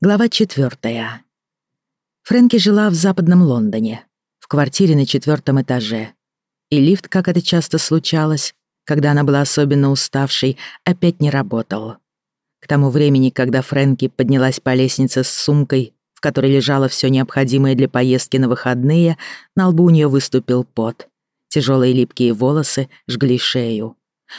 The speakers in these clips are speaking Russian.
Глава четвертая. Фрэнки жила в западном Лондоне, в квартире на четвертом этаже. И лифт, как это часто случалось, когда она была особенно уставшей, опять не работал. К тому времени, когда Фрэнки поднялась по лестнице с сумкой, в которой лежало все необходимое для поездки на выходные, на лбу у нее выступил пот. Тяжелые липкие волосы жгли шею.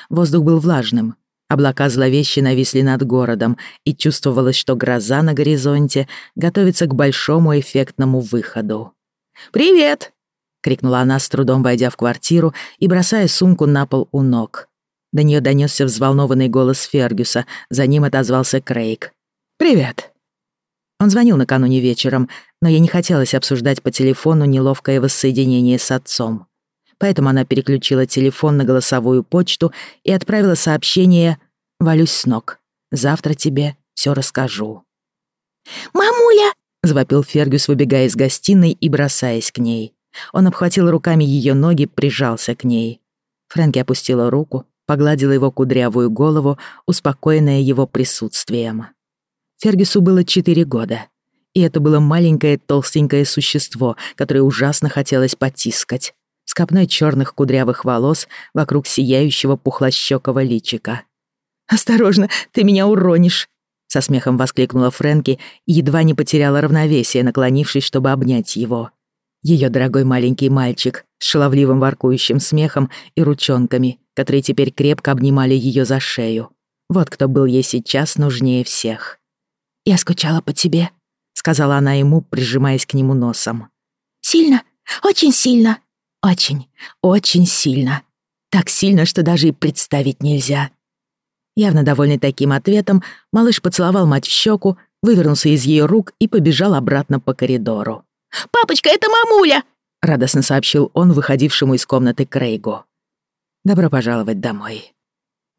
Воздух был влажным, Облака зловеще нависли над городом, и чувствовалось, что гроза на горизонте готовится к большому эффектному выходу. «Привет!» — крикнула она, с трудом войдя в квартиру и бросая сумку на пол у ног. До нее донесся взволнованный голос Фергюса, за ним отозвался Крейг. «Привет!» Он звонил накануне вечером, но ей не хотелось обсуждать по телефону неловкое воссоединение с отцом поэтому она переключила телефон на голосовую почту и отправила сообщение «Валюсь с ног. Завтра тебе все расскажу». «Мамуля!» — завопил Фергюс, выбегая из гостиной и бросаясь к ней. Он обхватил руками ее ноги, прижался к ней. Фрэнки опустила руку, погладила его кудрявую голову, успокоенная его присутствием. Фергюсу было четыре года, и это было маленькое толстенькое существо, которое ужасно хотелось потискать с копной черных кудрявых волос вокруг сияющего пухлощёкого личика. «Осторожно, ты меня уронишь!» Со смехом воскликнула Фрэнки и едва не потеряла равновесие, наклонившись, чтобы обнять его. Ее дорогой маленький мальчик с шаловливым воркующим смехом и ручонками, которые теперь крепко обнимали ее за шею. Вот кто был ей сейчас нужнее всех. «Я скучала по тебе», — сказала она ему, прижимаясь к нему носом. «Сильно, очень сильно», очень, очень сильно. Так сильно, что даже и представить нельзя. Явно довольный таким ответом, малыш поцеловал мать в щеку, вывернулся из ее рук и побежал обратно по коридору. «Папочка, это мамуля!» — радостно сообщил он выходившему из комнаты Крейгу. «Добро пожаловать домой».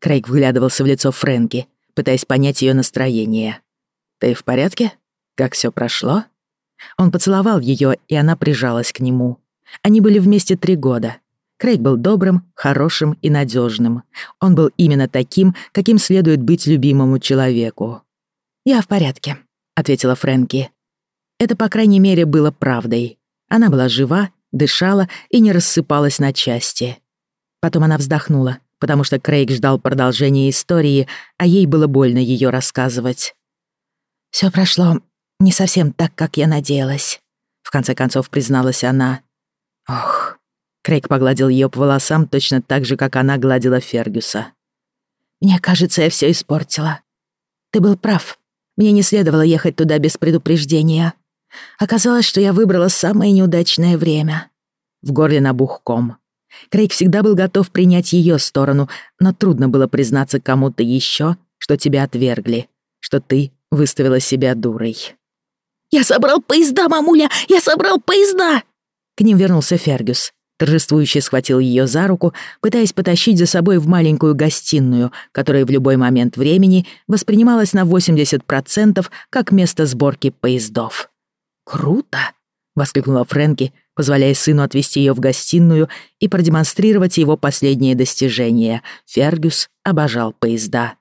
Крейг вглядывался в лицо Фрэнки, пытаясь понять ее настроение. «Ты в порядке? Как все прошло?» Он поцеловал ее, и она прижалась к нему. Они были вместе три года. Крейг был добрым, хорошим и надежным. Он был именно таким, каким следует быть любимому человеку. «Я в порядке», — ответила Фрэнки. Это, по крайней мере, было правдой. Она была жива, дышала и не рассыпалась на части. Потом она вздохнула, потому что Крейг ждал продолжения истории, а ей было больно ее рассказывать. Все прошло не совсем так, как я надеялась», — в конце концов призналась она. Ох. Крейг погладил ее по волосам точно так же, как она гладила Фергюса. «Мне кажется, я все испортила. Ты был прав. Мне не следовало ехать туда без предупреждения. Оказалось, что я выбрала самое неудачное время». В горле набух ком. Крейг всегда был готов принять ее сторону, но трудно было признаться кому-то еще, что тебя отвергли, что ты выставила себя дурой. «Я собрал поезда, мамуля! Я собрал поезда!» К ним вернулся Фергюс. Торжествующе схватил ее за руку, пытаясь потащить за собой в маленькую гостиную, которая в любой момент времени воспринималась на 80% как место сборки поездов. «Круто!» — воскликнула Фрэнки, позволяя сыну отвести ее в гостиную и продемонстрировать его последние достижения. Фергюс обожал поезда.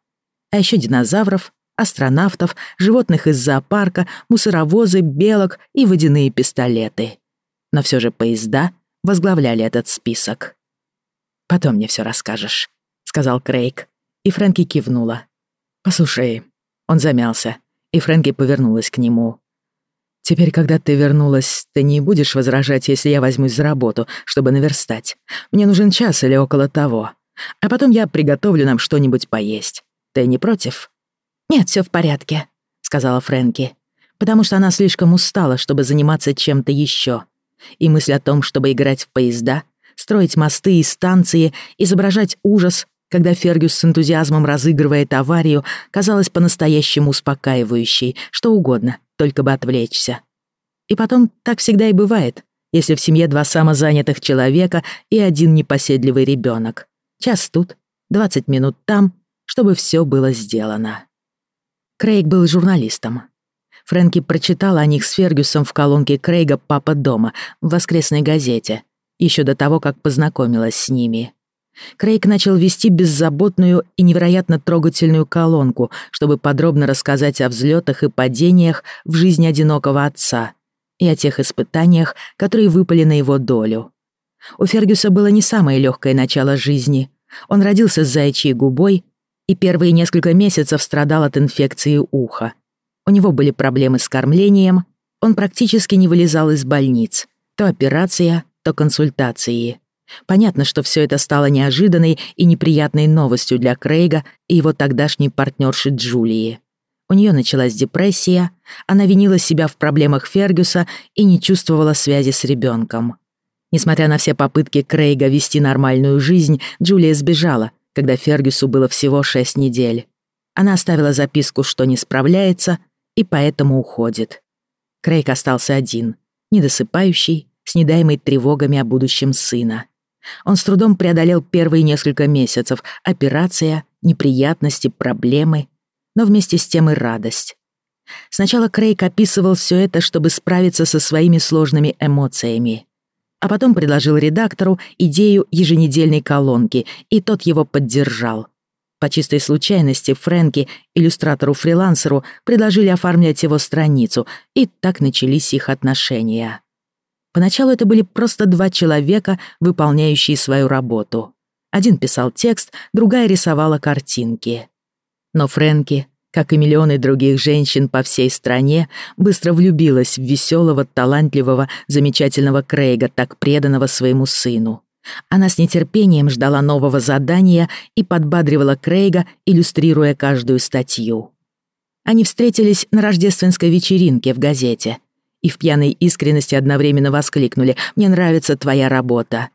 А еще динозавров, астронавтов, животных из зоопарка, мусоровозы, белок и водяные пистолеты но все же поезда возглавляли этот список. «Потом мне все расскажешь», — сказал Крейг, и Фрэнки кивнула. «Послушай». Он замялся, и Фрэнки повернулась к нему. «Теперь, когда ты вернулась, ты не будешь возражать, если я возьмусь за работу, чтобы наверстать. Мне нужен час или около того. А потом я приготовлю нам что-нибудь поесть. Ты не против?» «Нет, все в порядке», — сказала Фрэнки, потому что она слишком устала, чтобы заниматься чем-то еще. И мысль о том, чтобы играть в поезда, строить мосты и станции, изображать ужас, когда Фергюс с энтузиазмом разыгрывает аварию, казалась по-настоящему успокаивающей, что угодно, только бы отвлечься. И потом так всегда и бывает, если в семье два самозанятых человека и один непоседливый ребенок. Час тут, 20 минут там, чтобы все было сделано. Крейг был журналистом. Фрэнки прочитала о них с Фергюсом в колонке Крейга «Папа дома» в воскресной газете, еще до того, как познакомилась с ними. Крейг начал вести беззаботную и невероятно трогательную колонку, чтобы подробно рассказать о взлетах и падениях в жизни одинокого отца и о тех испытаниях, которые выпали на его долю. У Фергюса было не самое легкое начало жизни. Он родился с заячьей губой и первые несколько месяцев страдал от инфекции уха. У него были проблемы с кормлением, он практически не вылезал из больниц. То операция, то консультации. Понятно, что все это стало неожиданной и неприятной новостью для Крейга и его тогдашней партнерши Джулии. У нее началась депрессия, она винила себя в проблемах Фергюса и не чувствовала связи с ребенком. Несмотря на все попытки Крейга вести нормальную жизнь, Джулия сбежала, когда Фергюсу было всего шесть недель. Она оставила записку, что не справляется, и поэтому уходит. Крейг остался один, недосыпающий, с недаемой тревогами о будущем сына. Он с трудом преодолел первые несколько месяцев. Операция, неприятности, проблемы, но вместе с тем и радость. Сначала Крейг описывал все это, чтобы справиться со своими сложными эмоциями. А потом предложил редактору идею еженедельной колонки, и тот его поддержал. По чистой случайности Фрэнки, иллюстратору-фрилансеру, предложили оформлять его страницу, и так начались их отношения. Поначалу это были просто два человека, выполняющие свою работу. Один писал текст, другая рисовала картинки. Но Фрэнки, как и миллионы других женщин по всей стране, быстро влюбилась в веселого, талантливого, замечательного Крейга, так преданного своему сыну. Она с нетерпением ждала нового задания и подбадривала Крейга, иллюстрируя каждую статью. Они встретились на рождественской вечеринке в газете — и в пьяной искренности одновременно воскликнули «Мне нравится твоя работа».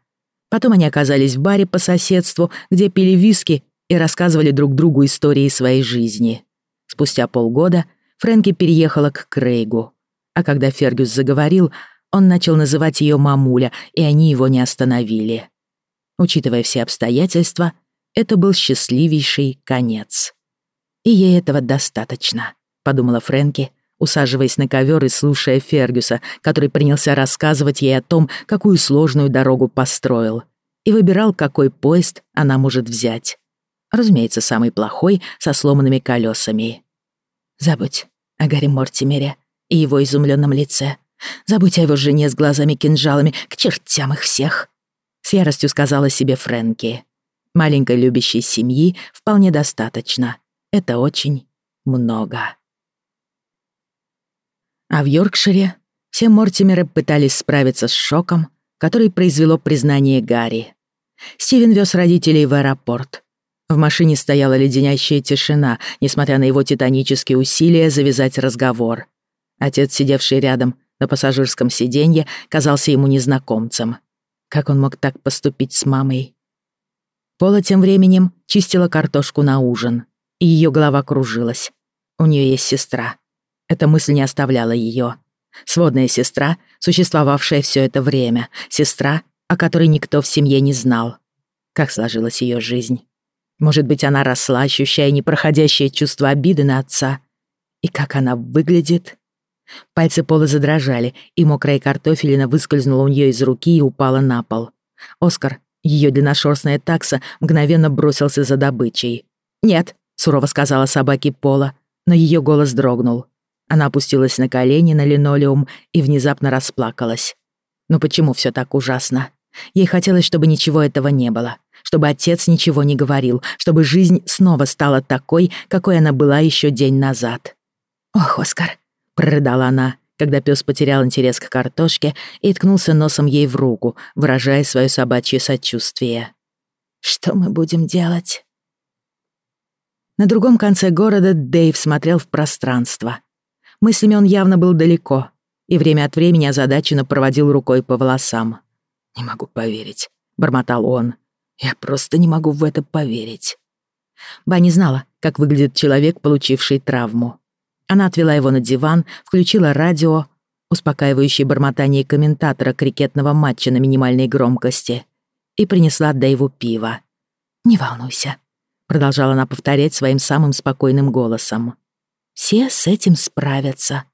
Потом они оказались в баре по соседству, где пили виски и рассказывали друг другу истории своей жизни. Спустя полгода Фрэнки переехала к Крейгу. А когда Фергюс заговорил, он начал называть ее мамуля, и они его не остановили. Учитывая все обстоятельства, это был счастливейший конец. «И ей этого достаточно», — подумала Фрэнки, усаживаясь на ковер и слушая Фергюса, который принялся рассказывать ей о том, какую сложную дорогу построил, и выбирал, какой поезд она может взять. Разумеется, самый плохой, со сломанными колесами. Забудь о Гарри Мортимере и его изумленном лице. Забудь о его жене с глазами-кинжалами, к чертям их всех. С яростью сказала себе Фрэнки. Маленькой любящей семьи вполне достаточно. Это очень много. А в Йоркшире все Мортимеры пытались справиться с шоком, который произвело признание Гарри. Стивен вез родителей в аэропорт. В машине стояла леденящая тишина, несмотря на его титанические усилия завязать разговор. Отец, сидевший рядом на пассажирском сиденье, казался ему незнакомцем. Как он мог так поступить с мамой? Пола тем временем чистила картошку на ужин, и ее голова кружилась. У нее есть сестра. Эта мысль не оставляла ее. Сводная сестра, существовавшая все это время. Сестра, о которой никто в семье не знал. Как сложилась ее жизнь. Может быть, она росла, ощущая непроходящее чувство обиды на отца. И как она выглядит? Пальцы Пола задрожали, и мокрая картофелина выскользнула у нее из руки и упала на пол. Оскар, ее длинношерстная такса, мгновенно бросился за добычей. «Нет», — сурово сказала собаке Пола, но ее голос дрогнул. Она опустилась на колени на линолеум и внезапно расплакалась. Но почему все так ужасно? Ей хотелось, чтобы ничего этого не было, чтобы отец ничего не говорил, чтобы жизнь снова стала такой, какой она была еще день назад. «Ох, Оскар!» — прорыдала она, когда пес потерял интерес к картошке и ткнулся носом ей в руку, выражая свое собачье сочувствие. «Что мы будем делать?» На другом конце города Дэйв смотрел в пространство, Мыслями он явно был далеко и время от времени озадаченно проводил рукой по волосам. «Не могу поверить», — бормотал он. «Я просто не могу в это поверить». Ба не знала, как выглядит человек, получивший травму. Она отвела его на диван, включила радио, успокаивающее бормотание комментатора крикетного матча на минимальной громкости, и принесла Дэйву пиво. «Не волнуйся», — продолжала она повторять своим самым спокойным голосом. Все с этим справятся.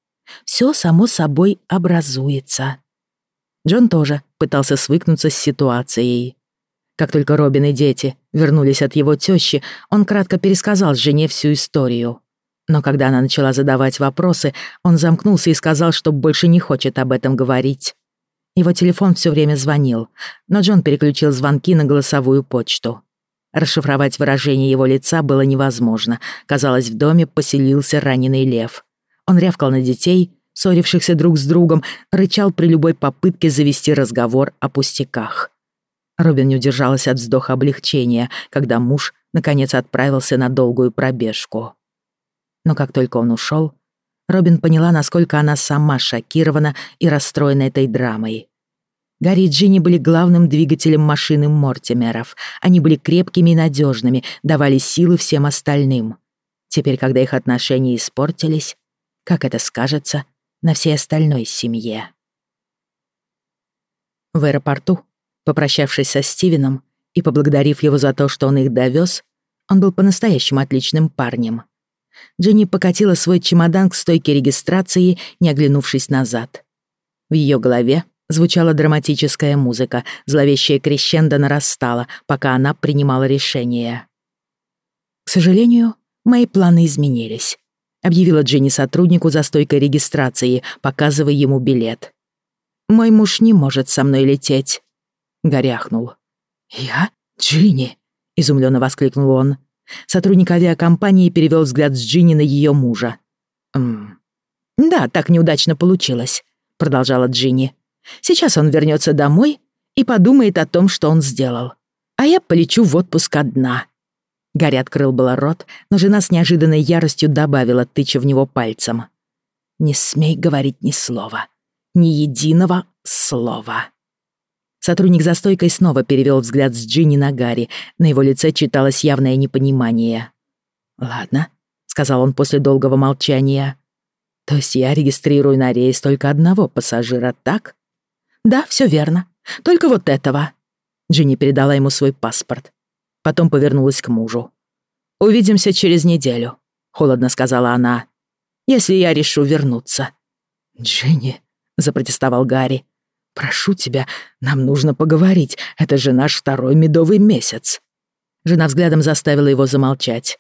Все само собой образуется. Джон тоже пытался свыкнуться с ситуацией. Как только Робин и дети вернулись от его тещи, он кратко пересказал жене всю историю. Но когда она начала задавать вопросы, он замкнулся и сказал, что больше не хочет об этом говорить. Его телефон все время звонил, но Джон переключил звонки на голосовую почту. Расшифровать выражение его лица было невозможно. Казалось, в доме поселился раненый лев. Он рявкал на детей, ссорившихся друг с другом, рычал при любой попытке завести разговор о пустяках. Робин не удержалась от вздоха облегчения, когда муж наконец отправился на долгую пробежку. Но как только он ушел, Робин поняла, насколько она сама шокирована и расстроена этой драмой. Гарри и Джинни были главным двигателем машины Мортимеров. Они были крепкими и надежными, давали силы всем остальным. Теперь, когда их отношения испортились, как это скажется на всей остальной семье? В аэропорту, попрощавшись со Стивеном и поблагодарив его за то, что он их довез, он был по-настоящему отличным парнем. Джинни покатила свой чемодан к стойке регистрации, не оглянувшись назад. В ее голове Звучала драматическая музыка, зловещая крещендо нарастала, пока она принимала решение. «К сожалению, мои планы изменились», — объявила Джинни сотруднику за стойкой регистрации, показывая ему билет. «Мой муж не может со мной лететь», — горяхнул. «Я? Джинни?» — изумленно воскликнул он. Сотрудник авиакомпании перевел взгляд с Джинни на ее мужа. «М «Да, так неудачно получилось», — продолжала Джинни. Сейчас он вернется домой и подумает о том, что он сделал. А я полечу в отпуск одна». Гарри открыл было рот, но жена с неожиданной яростью добавила, тыча в него пальцем. «Не смей говорить ни слова. Ни единого слова». Сотрудник за стойкой снова перевел взгляд с Джинни на Гарри. На его лице читалось явное непонимание. «Ладно», — сказал он после долгого молчания. «То есть я регистрирую на рейс только одного пассажира, так?» «Да, все верно. Только вот этого». Джинни передала ему свой паспорт. Потом повернулась к мужу. «Увидимся через неделю», — холодно сказала она. «Если я решу вернуться». «Джинни», — запротестовал Гарри, — «прошу тебя, нам нужно поговорить. Это же наш второй медовый месяц». Жена взглядом заставила его замолчать.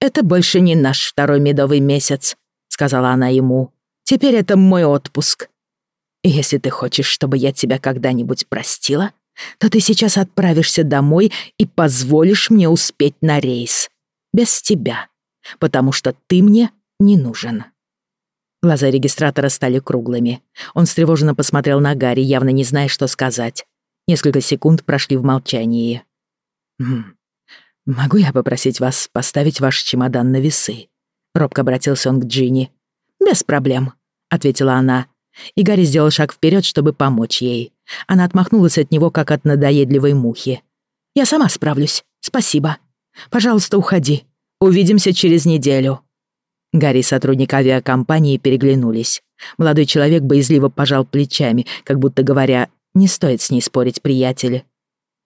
«Это больше не наш второй медовый месяц», — сказала она ему. «Теперь это мой отпуск. Если ты хочешь, чтобы я тебя когда-нибудь простила, то ты сейчас отправишься домой и позволишь мне успеть на рейс. Без тебя. Потому что ты мне не нужен». Глаза регистратора стали круглыми. Он встревоженно посмотрел на Гарри, явно не зная, что сказать. Несколько секунд прошли в молчании. «Хм. «Могу я попросить вас поставить ваш чемодан на весы?» Робко обратился он к Джинни. «Без проблем», — ответила она и Гарри сделал шаг вперед, чтобы помочь ей. Она отмахнулась от него, как от надоедливой мухи. «Я сама справлюсь. Спасибо. Пожалуйста, уходи. Увидимся через неделю». Гарри и сотрудник авиакомпании переглянулись. Молодой человек боязливо пожал плечами, как будто говоря, «Не стоит с ней спорить, приятель».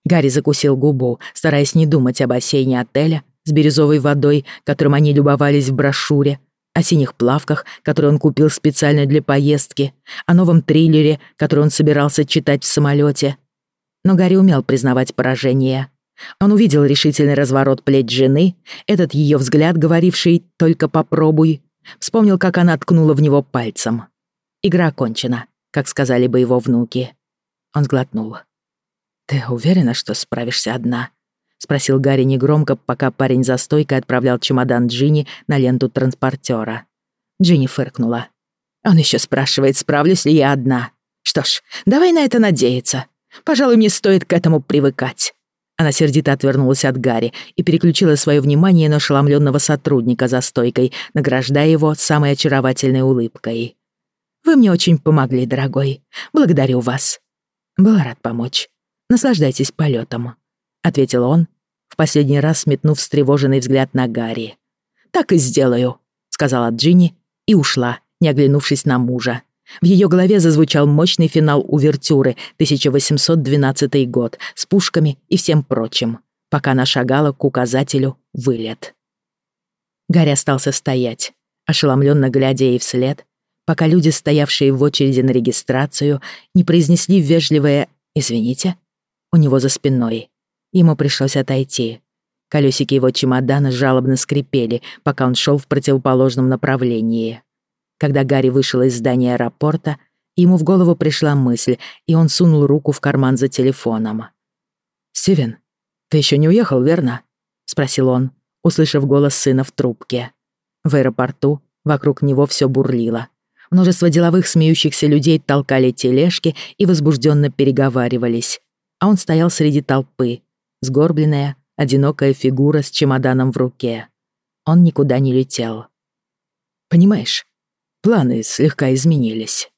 Гарри закусил губу, стараясь не думать о бассейне отеля с бирюзовой водой, которым они любовались в брошюре, о синих плавках, которые он купил специально для поездки, о новом триллере, который он собирался читать в самолете. Но Гарри умел признавать поражение. Он увидел решительный разворот плеч жены, этот ее взгляд, говоривший «только попробуй», вспомнил, как она ткнула в него пальцем. Игра окончена, как сказали бы его внуки. Он сглотнул. «Ты уверена, что справишься одна?» — спросил Гарри негромко, пока парень за стойкой отправлял чемодан Джинни на ленту транспортера. Джинни фыркнула. «Он еще спрашивает, справлюсь ли я одна. Что ж, давай на это надеяться. Пожалуй, мне стоит к этому привыкать». Она сердито отвернулась от Гарри и переключила свое внимание на ошеломленного сотрудника за стойкой, награждая его самой очаровательной улыбкой. «Вы мне очень помогли, дорогой. Благодарю вас». Был рад помочь. Наслаждайтесь полетом ответил он, в последний раз метнув встревоженный взгляд на Гарри. «Так и сделаю», — сказала Джинни и ушла, не оглянувшись на мужа. В ее голове зазвучал мощный финал увертюры 1812 год с пушками и всем прочим, пока она шагала к указателю «Вылет». Гарри остался стоять, ошеломленно глядя ей вслед, пока люди, стоявшие в очереди на регистрацию, не произнесли вежливое «извините» у него за спиной Ему пришлось отойти. Колесики его чемодана жалобно скрипели, пока он шел в противоположном направлении. Когда Гарри вышел из здания аэропорта, ему в голову пришла мысль, и он сунул руку в карман за телефоном. «Стивен, ты еще не уехал, верно?» — спросил он, услышав голос сына в трубке. В аэропорту вокруг него все бурлило. Множество деловых смеющихся людей толкали тележки и возбужденно переговаривались. А он стоял среди толпы, сгорбленная, одинокая фигура с чемоданом в руке. Он никуда не летел. «Понимаешь, планы слегка изменились»,